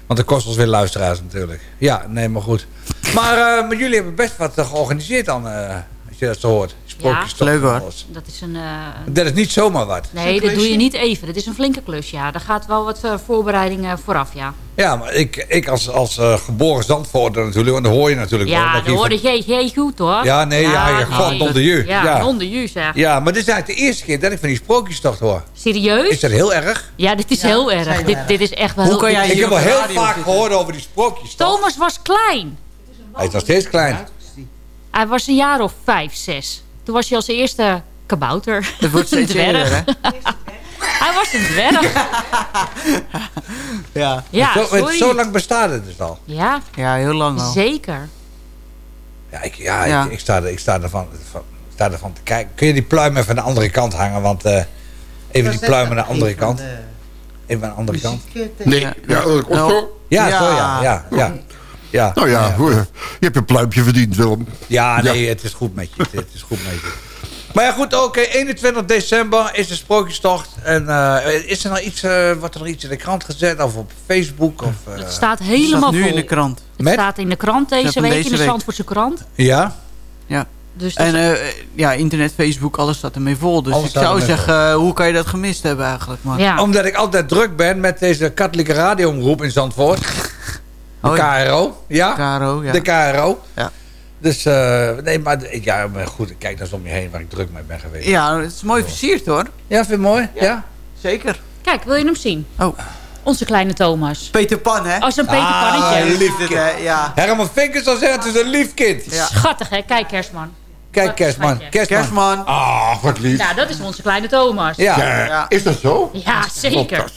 Want dat kost ons weer luisteraars natuurlijk. Ja, nee, maar goed. Maar, eh, maar jullie hebben best wat georganiseerd dan. eh, als je dat zo hoort. Sprookjestocht Leuk, hoor. Dat is een... eh, Dat is niet zomaar wat. Nee, dat doe je niet even. Dat is een flinke klus, ja. Daar gaat wel wat eh, voorbereidingen vooraf, ja. Ja, maar ik, ik als, als eh, geboren zandvoorter natuurlijk. Want dat hoor je natuurlijk wel. Ja, dan je hoorde van- je je goed, hoor. Ja, nee, ja, ja, god, onder je. Ja, Ja. onder je, zeg. Ja, maar dit is eigenlijk de eerste keer dat ik van die sprookjestocht hoor. Serieus? Is dat heel erg? Ja, dit is heel erg. Dit, dit is echt wel Hoe heel kan jij Ik heb wel heel vaak gehoord over die sprookjestocht. Thomas was klein. Hij is nog steeds klein. Hij was een jaar of vijf, zes. Toen was hij als eerste kabouter. Het wordt steeds Een dwerg. eerder, hè? Hij was een dwerg. Ja. Ja, zo, sorry. zo lang bestaat het dus al. Ja, Ja, heel lang al. zeker. Ja, ik, ja, Ja. Ik, ik, sta, er- ik sta ervan, van, sta ervan te kijken. Kun je die pluim even aan de andere kant hangen? Want eh, even die pluim aan de andere kant. Even aan de andere kant. Nee, ja, dat komt zo. Ja, zo ja. ja, ja. Ja. Nou ja, hoor, je hebt een pluimpje verdiend, Willem. Ja, nee, het is goed met je. Het is goed met je. Maar ja, goed, oké. 21 december is de sprookjestocht. En eh, is er nog iets, eh wordt er nog iets in de krant gezet? Of op Facebook? Of, eh, Het staat helemaal staat nu vol. in de krant. Het Met? staat in de krant deze week, deze in de. Zandvoortse krant. Ja? Ja. Dus En eh, ja, internet, Facebook, alles staat ermee vol. Dus Alles ik zou zeggen, hoe kan je dat gemist hebben eigenlijk? Maar, ja. Omdat ik altijd druk ben met deze katholieke radioomroep in Zandvoort. De Oh, ja. KRO. Ja? De KRO. Ja. Dus, eh, nee, maar ja, maar goed, ik kijk nou eens om je heen waar ik druk mee ben geweest. Ja, het is mooi versierd hoor. Ja, vind je het mooi? Ja. Zeker. Kijk, wil je hem zien? Oh. Onze kleine Thomas. Peter Pan, hè? Als een Peter Ah, Pannetje. lief kind. hè, ja. Herman Vinkers zal zeggen, het is een lief kind. Ja. Schattig, hè? Kijk, kerstman. Kijk, kerstman. Kerstman. Ah, wat lief. Ja, dat is onze kleine Thomas. Ja. Ja, Ja. Is dat zo? Ja, zeker.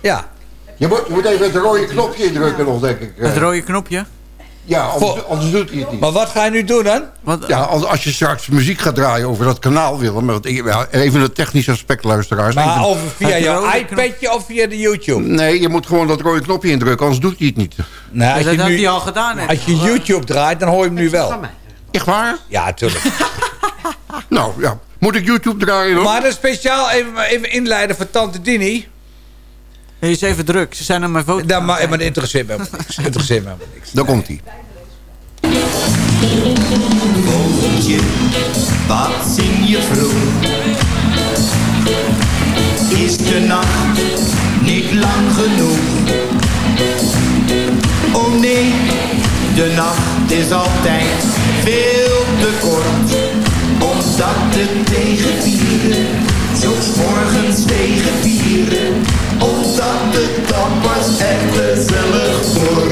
Ja. Je moet, je moet even het rode knopje indrukken nog, denk ik. Het rode knopje. Ja, anders, anders doet hij het niet. Maar wat ga je nu doen dan? Wat, Ja, als, als je straks muziek gaat draaien over dat kanaal, Willem. want ik- ja, Even een technisch aspect, luisteraars. Maar Even- over via Het jouw iPadje of via de YouTube? Nee, je moet gewoon dat rode knopje indrukken, anders doet hij het niet. Nee, als dat je, had nu, hij al gedaan. hè? als je YouTube draait, dan hoor je hem nu wel. Echt waar? Ja, tuurlijk. Nou, ja. Moet ik YouTube draaien dan? Maar dan speciaal even, even inleiden voor Tante Dini. Hij is even druk. Ze zijn aan mijn foto. Dat, maar, maar dat interesseert me helemaal niks. Interesseert me helemaal niks. Daar komt hij. Vogeltje, wat zing je vroeg? Is de nacht niet lang genoeg? Oh nee, de nacht is altijd veel te kort. Omdat het tegen morgens tegen vieren. Omdat het dan pas echt gezellig wordt.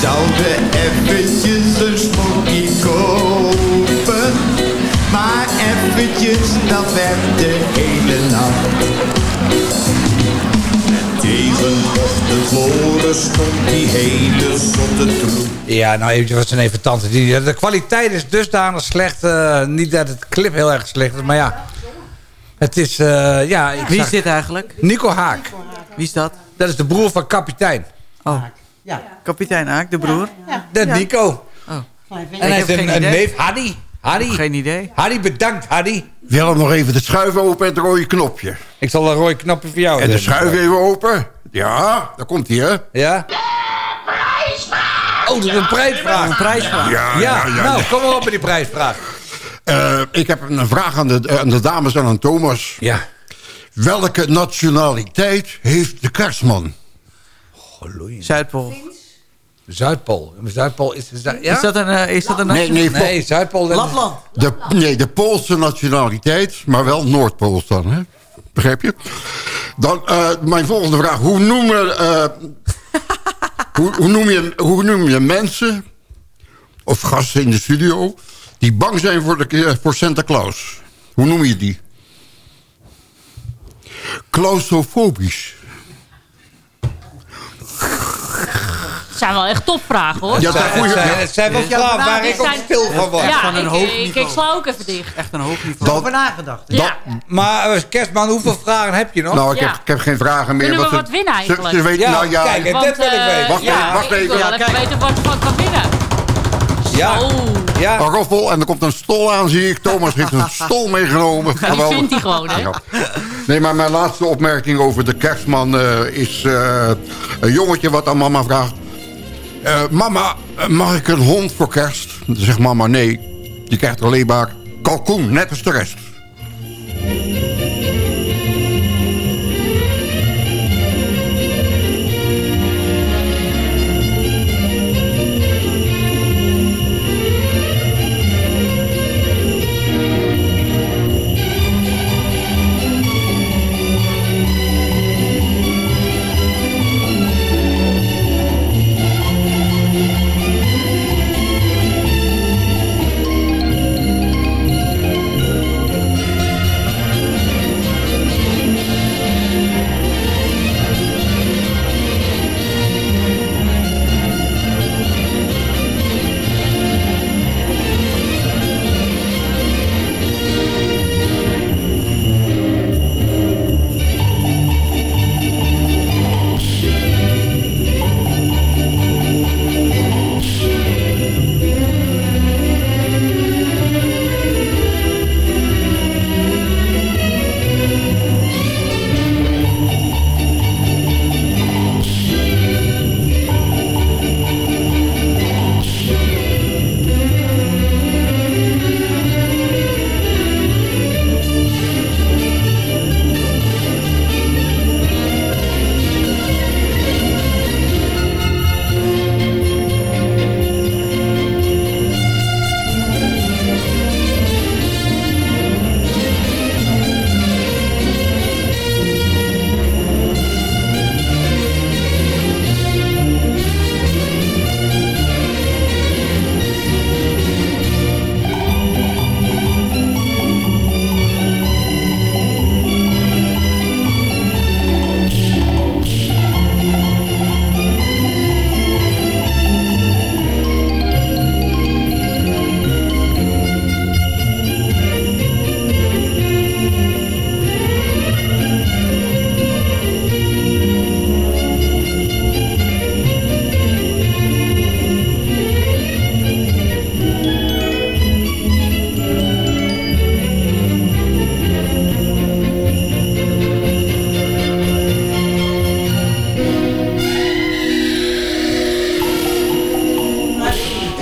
Zouden eventjes een smokey kopen. Maar eventjes, dat werd de hele nacht. regen of de molen stond die hele zotte troep. Ja, nou eventjes wat zijn even tante. Die, de kwaliteit is dusdanig slecht. eh, niet dat het clip heel erg slecht is, maar ja. Het is, eh, ja... Ik Wie is dit eigenlijk? Nico Haak. Wie is dat? Dat is de broer van kapitein. Oh. Ja. Kapitein Haak, de broer? Dat. Nico. Oh. En hij heeft een, geen een idee. neef, Harry. Harry. Geen idee. Harry, bedankt, Harry. Willem, nog even de schuif open en het rode knopje. Ik zal een rode knopje voor jou En de schuif even open. Ja, daar komt hij, hè? Ja? Oh, dat is een prijsvraag. Een prijsvraag. Ja, Ja, ja, ja. nou, kom maar op met die prijsvraag. Eh, ik heb een vraag aan de, aan de dames en aan Thomas. Ja. Welke nationaliteit heeft de kerstman? Zuidpool. Zuidpool. Zuidpool is... Ja? Is dat een... eh, is dat een Nee, nee, Nee, Zuidpool... Lapland. De, nee, de Poolse nationaliteit, maar wel Noordpools dan, hè? Begrijp je? Dan eh, mijn volgende vraag. Hoe noem je, eh, hoe, hoe, noem je, hoe noem je mensen, of gasten in de studio... die bang zijn voor, de, voor Santa Claus? Hoe noem je die? Claustrofobisch. Zijn wel echt topvragen hoor. Ja, dat zijn goeie- Het zijn, het zijn wel vragen waar Dit ik ook stil van word. Ja, van een ik, hoog ik, ik, niveau. sla ook even dicht. Echt een hoog niveau. Over nagedacht. Ja. Maar eh, kerstman, hoeveel vragen heb je nog? Nou, ik, Ja. heb, ik heb geen vragen meer. Kunnen we wat winnen eigenlijk? Ze, weten, Ja, nou ja, kijk, Want, dit wil ik eh, weten. Wacht ja, even, wacht ik wil even. wel even weten wat wat kan winnen. Ja. Ja. een roffel en er komt een stol aan, zie ik. Thomas heeft een stol meegenomen. Die Geweldig. vindt hij gewoon, hè? Ja. Nee, maar mijn laatste opmerking over de kerstman eh, is... eh, een jongetje wat aan mama vraagt... eh, mama, eh, mag ik een hond voor kerst? Dan zegt mama nee. Die krijgt alleen maar kalkoen, net als de rest.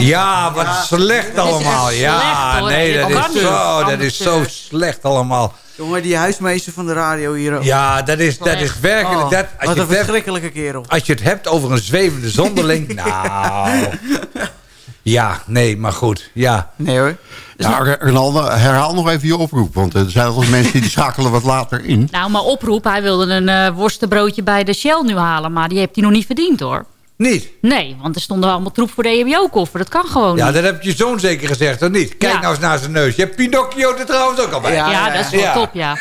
Ja, wat slecht allemaal. Ja, slecht, nee, dat is, niet. zo, dat is zo slecht allemaal. Jongen, die huismeester van de radio hier ook. Ja, dat is, dat is werkelijk... Oh, dat, als, wat je een hebt, verschrikkelijke kerel. als je het hebt over een zwevende zonderling... nou... Ja, nee, maar goed. Ja. Nee hoor. Ja, herhaal nog even je oproep. Want er zijn altijd mensen die schakelen wat later in. Nou, maar oproep. Hij wilde een eh, worstenbroodje bij de Shell nu halen. Maar die heeft hij nog niet verdiend, hoor. Niet? Nee, want er stonden allemaal troep voor de E EHBO-koffer. Dat kan gewoon Ja, niet. dat heb je zoon zeker gezegd, of niet? Kijk Ja. nou eens naar zijn neus. Je hebt Pinocchio er trouwens ook al bij. Ja, dat is wel Ja. top, ja.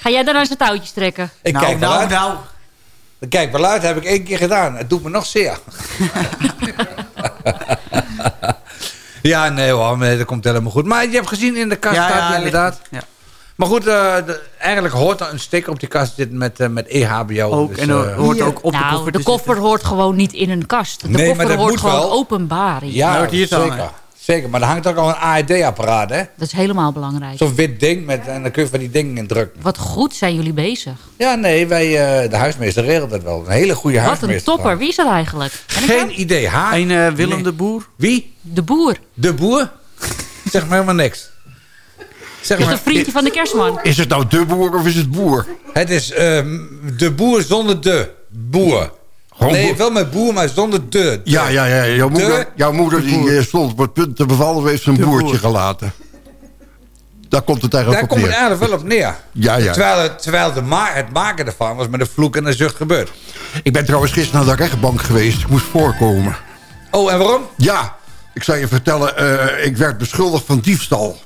Ga jij daar aan zijn touwtjes trekken? Ik Nou, kijk wel nou, uit. nou. Kijk, beluid heb ik één keer gedaan. Het doet me nog zeer. ja, nee hoor, dat komt helemaal goed. Maar je hebt gezien in de kast Ja, staat ja, inderdaad. Ja. Maar goed, eh, de- eigenlijk hoort er een sticker op die kast zitten met, eh, met EHBO. Ook, Dus, en er eh, hoort ook op de nou, koffer de koffer hoort gewoon niet in een kast. De Nee, maar koffer dat hoort gewoon wel. openbaar. in. Ja, hoort hier zeker. Zeker, maar er hangt ook al een AED-apparaat, hè? Dat is helemaal belangrijk. Zo'n wit ding, met, en dan kun je van die dingen in drukken. Wat goed zijn jullie bezig. Ja, nee, wij, eh, de huismeester regelt dat wel. Een hele goede Wat huismeester. een topper. Wie is dat eigenlijk? Geen idee. Haar? Een Willem Nee. de Boer. Wie? De boer. De boer? zeg maar helemaal niks. Zeg Dat is maar, een vriendje van de kerstman. Is het nou de boer of is het boer? Het is ehm, de boer zonder de boer. Gewoon nee, boer. wel met boer, maar zonder de. de. Ja, ja, ja. Jouw moeder, De- jouw moeder die eh, stond op het punt te bevallen, heeft zijn boertje boer. gelaten. Daar komt het Daar eigenlijk op komt het neer. eigenlijk wel op neer. Ja, ja. Terwijl, het, terwijl de ma het maken ervan was met een vloek en een zucht gebeurd. Ik ben trouwens gisteren naar de rechtbank geweest. Ik moest voorkomen. Oh, en waarom? Ja, ik zal je vertellen. eh, ik werd beschuldigd van diefstal.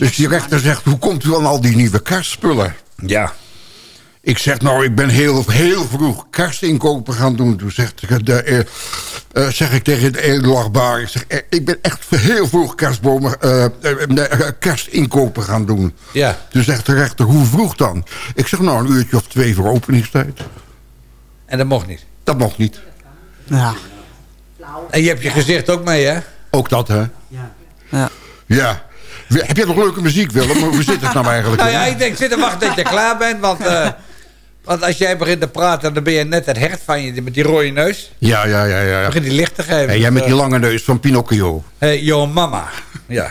Dus die rechter zegt, hoe komt u aan al die nieuwe kerstspullen? Ja. Ik zeg, nou, ik ben heel, heel vroeg kerstinkopen gaan doen. Toen zegt de, eh, eh, zeg ik tegen de edelachtbaar... Ik, zeg, eh, ik ben echt heel vroeg kerstbomen, eh, kerstinkopen gaan doen. Ja. Toen zegt de rechter, hoe vroeg dan? Ik zeg, nou, een uurtje of twee voor openingstijd. En dat mocht niet. Dat mocht niet. Ja. En je hebt je gezicht ook mee, hè? Ook dat, hè? Ja. Ja. Heb je nog leuke muziek, Willem? Hoe zit het nou eigenlijk? Nou ja, ik denk, zit te wachten dat je klaar bent. Want, eh, want als jij begint te praten, dan ben je net het hert van je met die rode neus. Ja, ja, ja. ja. Begint die licht te geven. En jij met die Dus, lange neus van Pinocchio. eh, Hey, yo mama. Ja.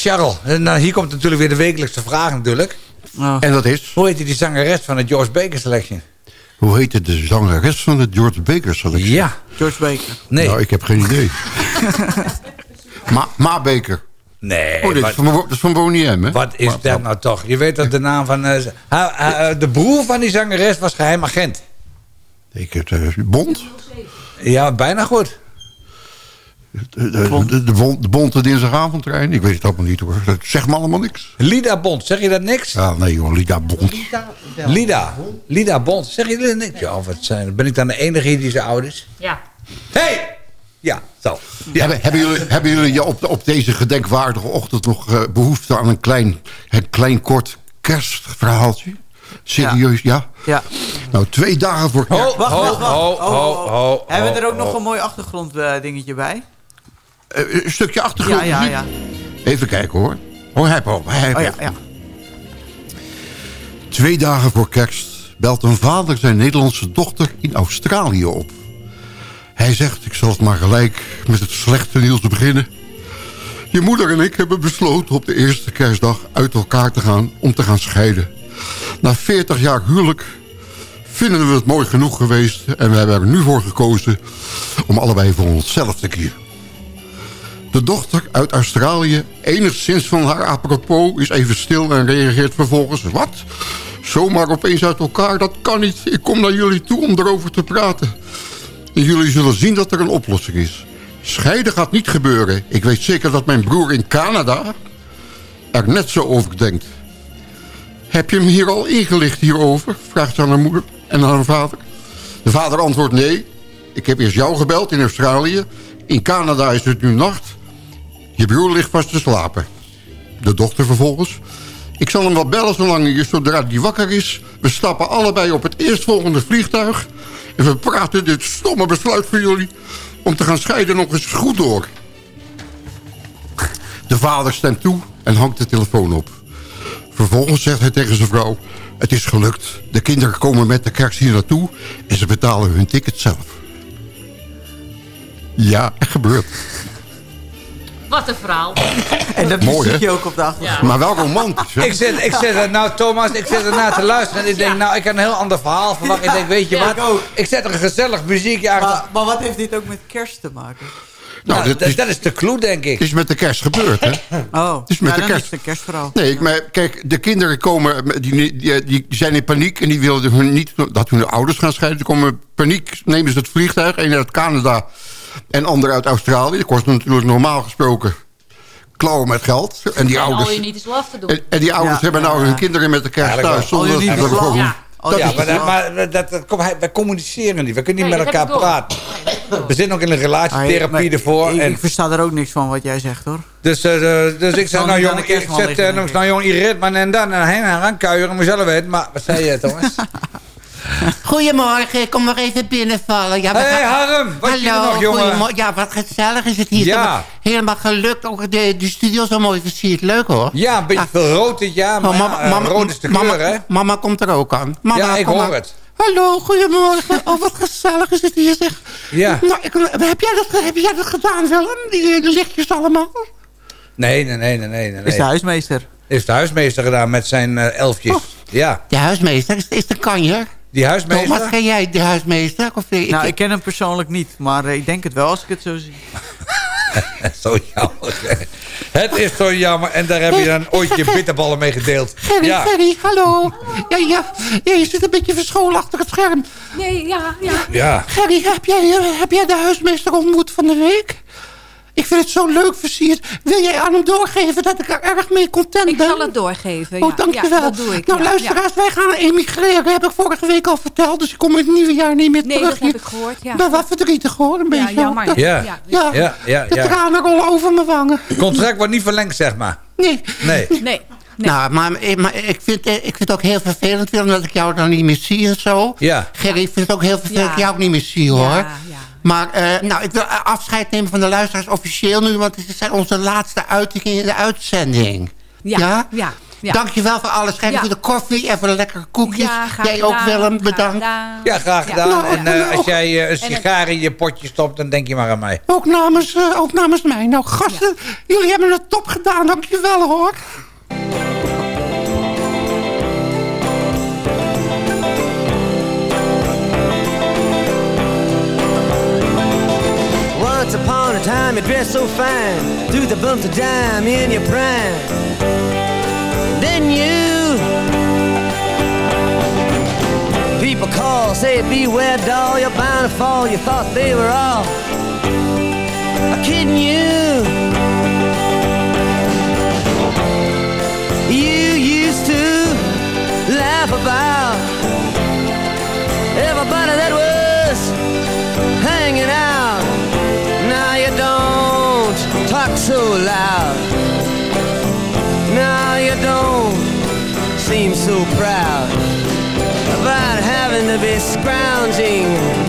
Charles. En, nou, hier komt natuurlijk weer de wekelijkse vraag natuurlijk. En dat is? Hoe heet die zangeres van de George Baker Selection? Hoe heette de zangeres van de George Baker selectie? Ja. George Baker. Nee. Nou, ik heb geen idee. Ma, Ma Baker. Nee. Oh, dit is wat- van, dat is van Boney M, hè? Wat is dat nou toch? Je weet dat de naam van... eh, ha- ha- eh, de broer van die zangeres was geheim agent. Ik heb uh, Bond. Ja, bijna goed. De, de, de, de, bon- de bonte dinsdagavondtrein. Ik weet het allemaal niet hoor. Dat zegt me allemaal niks. Lida Bond, zeg je dat niks? Ja, nee joh, Lida Bond. Lida. Lida Bond, zeg je dat niks? Ja, wat zijn, ben ik dan de enige hier die zo oud is? Ja. Hey! Ja, zo. Hebben, hebben, jullie, hebben jullie je op, op deze gedenkwaardige ochtend nog eh, behoefte aan een klein, een klein kort kerstverhaaltje? Serieus, ja? Ja. Nou, twee dagen voor kerst. Wacht, wacht, wacht. ho, Oh, ho, oh, oh. ho, Hebben we er ho, ook nog een mooi achtergronddingetje bij? Eh, een stukje achtergrond. Ja, ja, ja. Even kijken hoor. Oh, heb op. Heb Oh ja, ja. Twee dagen voor kerst belt een vader zijn Nederlandse dochter in Australië op. Hij zegt, ik zal het maar gelijk met het slechte nieuws beginnen. Je moeder en ik hebben besloten op de eerste kerstdag uit elkaar te gaan om te gaan scheiden. Na 40 jaar huwelijk vinden we het mooi genoeg geweest... en we hebben er nu voor gekozen om allebei voor onszelf te kiezen. De dochter uit Australië, enigszins van haar apropos, is even stil en reageert vervolgens... Wat? Zomaar opeens uit elkaar, dat kan niet. Ik kom naar jullie toe om erover te praten. En jullie zullen zien dat er een oplossing is. Scheiden gaat niet gebeuren. Ik weet zeker dat mijn broer in Canada er net zo over denkt. Heb je hem hier al ingelicht hierover? Vraagt ze aan haar moeder en aan haar vader. De vader antwoordt nee. Ik heb eerst jou gebeld in Australië. In Canada is het nu nacht. Je broer ligt vast te slapen. De dochter vervolgens. Ik zal hem wel bellen zolang hij zodra hij wakker is. We stappen allebei op het eerstvolgende vliegtuig. En we praten dit stomme besluit van jullie... om te gaan scheiden nog eens goed door. De vader stemt toe en hangt de telefoon op. Vervolgens zegt hij tegen zijn vrouw... Het is gelukt. De kinderen komen met de kerst hier naartoe... en ze betalen hun ticket zelf. Ja, echt gebeurd. Wat een verhaal. En dat Mooi, zie je hè? ook op de achtergrond. Maar wel romantisch, hè? Ik zit, ik zit er, nou Thomas, ik zit ernaar te luisteren en ik denk, nou ik heb een heel ander verhaal verwacht. Ik denk, weet je Ja, wat, ik ik zet er een gezellig muziekje achter. Maar, maar wat heeft dit ook met kerst te maken? Nou, dit dat, is- dat is de clue, denk ik. Het is met de kerst gebeurd, hè? Oh, is met ja, de dan kerst. is het een kerstverhaal. Nee, maar kijk, de kinderen komen, die, die, die zijn in paniek... en die wilden hun niet dat hun ouders gaan scheiden. Ze komen in paniek, nemen ze het vliegtuig. Een uit Canada en ander uit Australië. Dat kost natuurlijk normaal gesproken klauwen met geld. En die En ouders... je niet wel af te doen. En, en die ouders Ja, hebben nou ja, hun ja. kinderen met de kerst Eigenlijk thuis. Zonder dat niet ze er gewoon... Ja. Oh, dat ja, maar, dat, maar dat, wij, communiceren niet. We kunnen niet Nee, met elkaar praten. We zitten ook in een Ah, relatietherapie maar ervoor. Ik, en, ik versta er ook niks van wat jij zegt, hoor. dus, eh, eh, dus ik zeg, nou niet aan jong, de ik zet, eh, nou jong, je ritme en dan en heen en gaan kuieren. Weten. Maar wat zei je, Thomas? Goedemorgen, ik kom nog even binnenvallen. Ja, Hé, gaan- Harm, wat is je Hallo, nog, jongen? goedemorgen. Ja, wat gezellig is het hier. Ja. Helemaal gelukt. Ook de, de studio zo mooi versierd. Leuk hoor. Ja, een beetje veel rood dit jaar. Maar Oh, mama, ja, eh, mama, rood is de mama, kleur, hè? Mama komt er ook aan. Mama, Ja, ik hoor het. Hallo, goedemorgen. Oh, wat gezellig is het hier, zeg. Ja. Nou, ik, heb, jij dat, heb jij dat gedaan, Willem? Die eh, lichtjes allemaal? Nee, nee, nee, nee, nee. nee. Is de huismeester. Heeft de huismeester gedaan met zijn eh, elfjes. Oh. Ja, De huismeester is, is de kanjer. Die huismeester. Thomas, ken jij de huismeester? Of, eh, Nou, ik ken hem persoonlijk niet, maar eh, ik denk het wel als ik het zo zie. zo jammer. Het is zo jammer. En daar heb je dan ooit je bitterballen mee gedeeld. Gerry, Ja, Gerry, hallo. Ja, ja, ja, je zit een beetje verscholen achter het scherm. Nee, ja, ja. ja. Gerry, heb jij, heb jij de huismeester ontmoet van de week? Ik vind het zo leuk versierd. Wil jij aan hem doorgeven dat ik er erg mee content Ik ben? zal het doorgeven. Oh, ja. dankjewel. Ja, dat doe ik. Nou, ja, luisteraars, wij gaan emigreren. Heb ik vorige week al verteld. Dus ik kom in het nieuwe jaar niet meer Nee, terug. dat heb ik gehoord, ja. Ik ben wel verdrietig hoor, een Ja, beetje. jammer. Dat- Ja. Ja. Ja, Ja, ja, de tranen rollen over mijn wangen. Het contract wordt niet verlengd, zeg maar. Nee. Nee. Ja. Nee. Nou, maar, maar ik, vind, eh, ik vind het ook heel vervelend, Willem, dat ik jou dan niet meer zie en zo. Ja. Gerry, ik vind het ook heel vervelend dat ik jou ook niet meer zie, hoor. Ja, ja. Maar eh, nou, ik wil eh, afscheid nemen van de luisteraars officieel nu... want het zijn onze laatste uitingen in de uitzending. Ja, ja. Ja. Dankjewel voor alles. Geef Ja. voor de koffie en voor de lekkere koekjes. Ja, graag Jij ook, gedaan, Willem. graag Bedankt. gedaan. Ja, graag gedaan. Nou, en als jij een en- sigaar in je potje stopt, dan denk je maar aan mij. Ook namens, eh, ook namens mij. Nou, gasten, jullie hebben het top gedaan. Dankjewel, hoor. Once upon a time you dressed so fine Threw the bumps of dime in your prime. Then you People call, say beware doll You're bound to fall, you thought they were all Kidding you. You used to laugh about loud. Now you don't seem so proud about having to be scrounging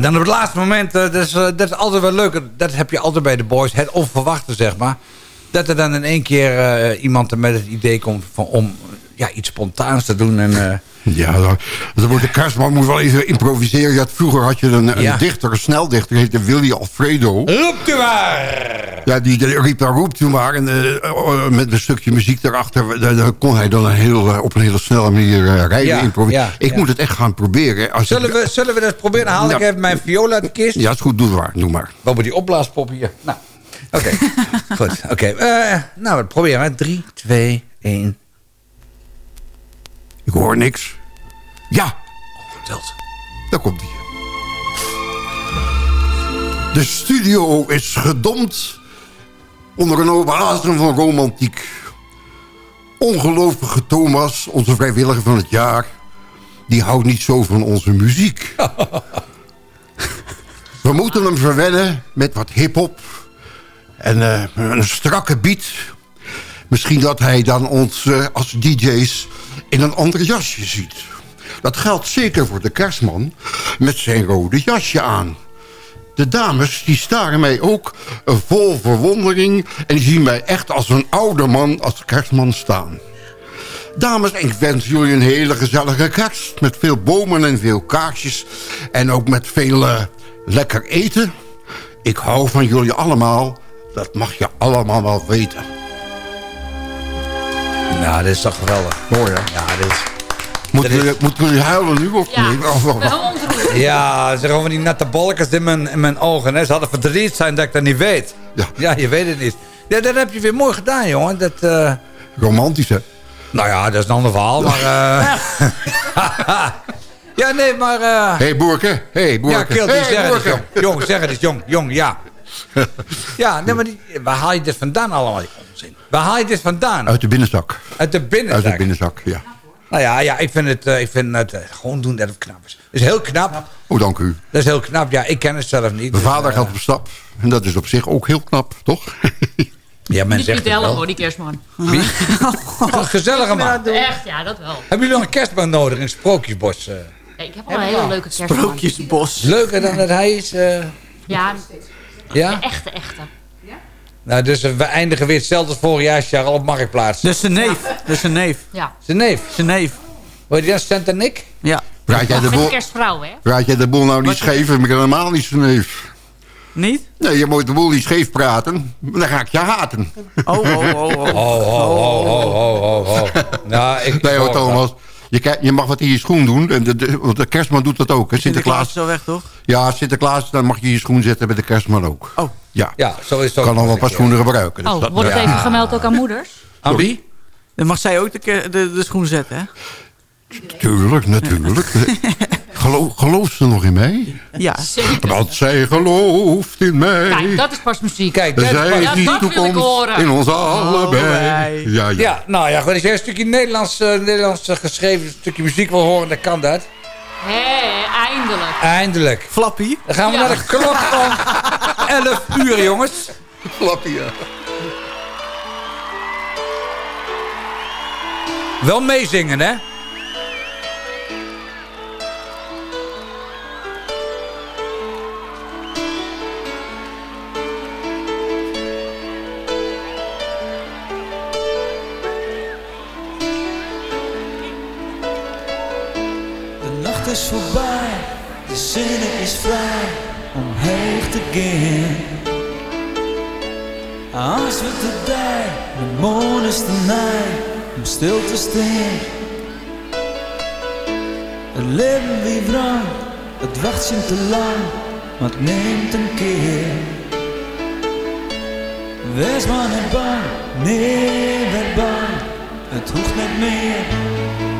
en dan op het laatste moment, eh, dat, is, eh, dat is altijd wel leuk. Dat heb je altijd bij de boys, het onverwachte zeg maar. Dat er dan in één keer eh, iemand met het idee komt van, om ja, iets spontaans te doen. En, Ja, dan, dan wordt de kerstman moet wel even improviseren. Ja, vroeger had je een, een Ja. dichter, een sneldichter, die heette Willy Alfredo. Roept u maar! Ja, die, die riep daar roept u maar. En eh, eh, met een stukje muziek daarachter, daar, kon hij dan een heel, eh, op een hele snelle manier eh, rijden. Ja, improviseren. ja, ik ja. moet het echt gaan proberen. Als Zullen ik- we, zullen we dat proberen? Dan haal ik even mijn viool uit de kist. Ja, is goed, doe maar. Doe maar. Wat moet die opblaaspoppen hier? Nou, oké. goed, oké. Nou, we proberen het. 3, 2, 1. Ik hoor niks. Ja, Telt. daar komt hij. De studio is gedompt onder een oase van romantiek. Ongelovige Thomas, onze vrijwilliger van het jaar... die houdt niet zo van onze muziek. We moeten hem verwennen met wat hiphop en eh, een strakke beat. Misschien dat hij dan ons eh, als DJ's in een ander jasje ziet. Dat geldt zeker voor de kerstman met zijn rode jasje aan. De dames die staren mij ook vol verwondering... en zien mij echt als een oude man als kerstman staan. Dames, ik wens jullie een hele gezellige kerst... met veel bomen en veel kaarsjes... en ook met veel eh, lekker eten. Ik hou van jullie allemaal. Dat mag je allemaal wel weten. Nou, dit is toch geweldig. Mooi, hè? Ja, dit is... Moeten jullie, jullie huilen nu of Ja, niet? Wel ontroerd. Ja, ze gewoon van die natte balkens in mijn, in mijn ogen. Hè. Ze hadden verdriet zijn dat ik dat niet weet. Ja. Ja, je weet het niet. Ja, dat heb je weer mooi gedaan, jongen. Dat, eh, Romantisch, hè? nou ja, dat is een ander verhaal, maar... eh, ja, nee, maar... eh, Hé, hey, Boerke. Hé, hey, Boerke. ja, Kilt, Hey, zeg het eens, jong. Jong, zeg het eens, jong. Jong, ja. Ja, nee, maar die, waar haal je dit vandaan allemaal? Die onzin. Waar haal je dit vandaan? Uit de binnenzak. Uit de Uit binnenzak. de binnenzak, ja. Nou ja, ja ik vind het, eh, ik vind het eh, gewoon doen dat het knap is. Dat is heel knap. Oh, dank u. Dat is heel knap. Ja, ik ken het zelf niet. Mijn dus, vader eh, gaat op stap. En dat is op zich ook heel knap, toch? Ja, men Niet zegt het hoor, die kerstman. Wie? Gezellige man. Echt, ja, dat wel. Hebben jullie nog een kerstman nodig in Sprookjesbos? eh? Ja, ik heb wel een hele leuke kerstman. Sprookjesbos. Leuker dan dat hij is? eh? Ja, ja? de echte, echte. Nou, dus we eindigen weer hetzelfde als vorig jaar al op Marktplaats. Is zijn neef. Is zijn neef. Ja. Zijn neef? Zijn neef. Hoor je dat, Santa Nick? Ja. Praat jij de boel, kerstvrouw, hè? praat jij de boel nou niet scheef? Ik helemaal niet zo neef. Niet? Nee, je moet de boel niet scheef praten. Dan ga ik je haten. Oh, oh, oh, oh. Oh, oh, oh, oh, oh, oh, oh. Nou, ik... Nee hoor, Thomas. Je, je mag wat in je schoen doen. En de, de, want de kerstman doet dat ook. Hè? Sinterklaas is Sinterklaas. al weg, toch? Ja, Sinterklaas, dan mag je je schoen zetten bij de kerstman ook. Oh. Ja, Ja, zo is het ook. kan wel een paar schoenen gebruiken. Dus Oh, dat- wordt het ja. even gemeld ook aan moeders? Aan wie? Dan mag zij ook de, de, de schoen zetten, hè? Tuurlijk, natuurlijk. Geloof, gelooft ze nog in mij? Ja. Zeker. Want zij gelooft in mij. Kijk, dat is pas muziek. Kijk, dat is zij pas- is Ja, die dat wil ik horen. in ons allebei. Ja, ja. Ja, nou ja, goed. Als jij een stukje Nederlands, eh, Nederlands eh, geschreven stukje muziek wil horen, dan kan dat. Hé, eindelijk. Eindelijk. Flappy. Dan gaan we Ja. naar de klok van 11 uur, jongens. Flappie, ja. Wel meezingen, hè? De zinnen is vrij om heen te gaan. Als we te dij, de moon is te nij om stil te staan. Het leven wie wrang, het wacht je te lang, maar het neemt een keer. Wees maar niet bang, nee, werd bang, het hoeft niet meer.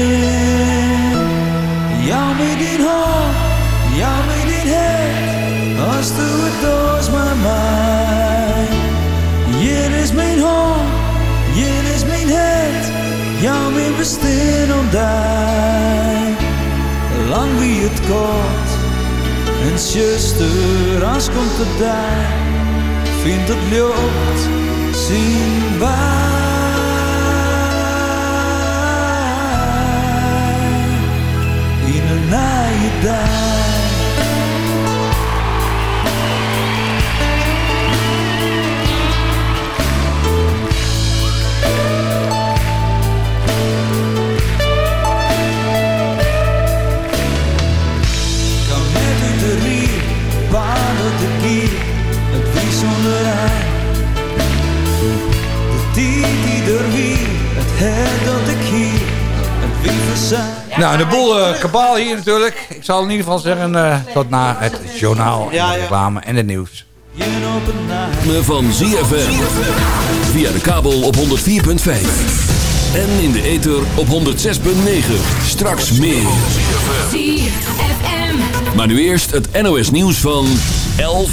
en zuster, als komt het daar, vindt het lucht, zien wij. In een naaie dag. Nou, de boel eh, kabaal hier natuurlijk. Ik zal in ieder geval zeggen eh, tot na het journaal, en de reclame en het nieuws. van ZFM. Via de kabel op 104.5. En in de ether op 106.9. Straks meer. Maar nu eerst het NOS nieuws van 11